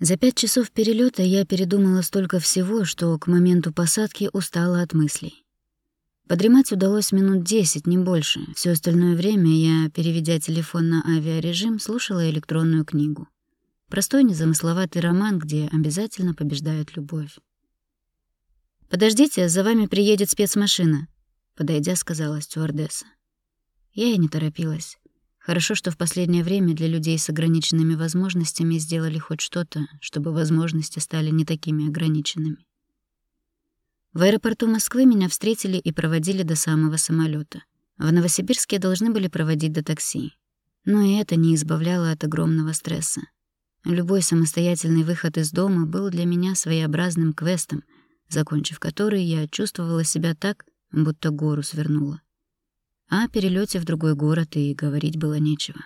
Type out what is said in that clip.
За пять часов перелета я передумала столько всего, что к моменту посадки устала от мыслей. Подремать удалось минут десять, не больше. Все остальное время я, переведя телефон на авиарежим, слушала электронную книгу. Простой незамысловатый роман, где обязательно побеждает любовь. «Подождите, за вами приедет спецмашина», — подойдя, сказала стюардесса. Я и не торопилась. Хорошо, что в последнее время для людей с ограниченными возможностями сделали хоть что-то, чтобы возможности стали не такими ограниченными. В аэропорту Москвы меня встретили и проводили до самого самолета. В Новосибирске должны были проводить до такси. Но и это не избавляло от огромного стресса. Любой самостоятельный выход из дома был для меня своеобразным квестом, закончив который, я чувствовала себя так, будто гору свернула. А о перелете в другой город и говорить было нечего.